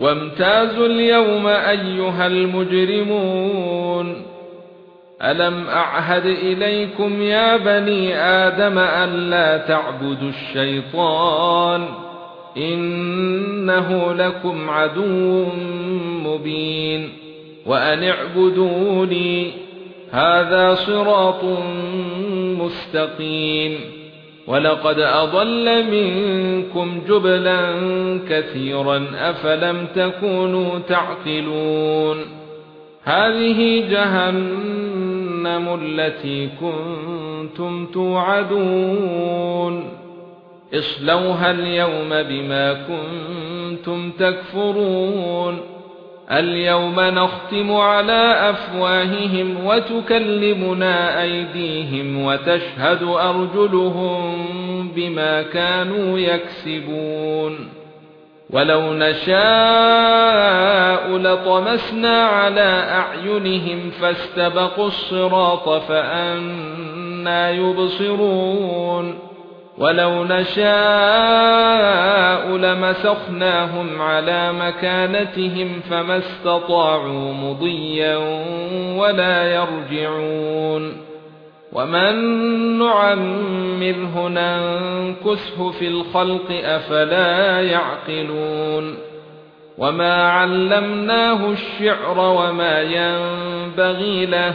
وامتازوا اليوم أيها المجرمون. ألم أعهد إليكم يا بني آدم أن لا تعبدوا الشيطان؟ إنه لكم عدو مبين. وأن اعبدوني هذا صراط مستقيم. ولقد أضل منكم جبلا كثيرا أفلم تكونوا تعقلون هذه جهنم التي كنتم توعدون اصلوها اليوم بما كنتم تكفرون اليوم نختم على أفواههم وتكلمنا أيديهم وتشهد أرجلهم بما كانوا يكسبون. ولو نشاء لطمسنا على أعينهم فاستبقوا الصراط فأنا يبصرون. ولو نشاء لمسخناهم على مكانتهم فما استطاعوا مضيا ولا يرجعون ومن نعمره ننكسه في الخلق افلا يعقلون وما علمناه الشعر وما ينبغي له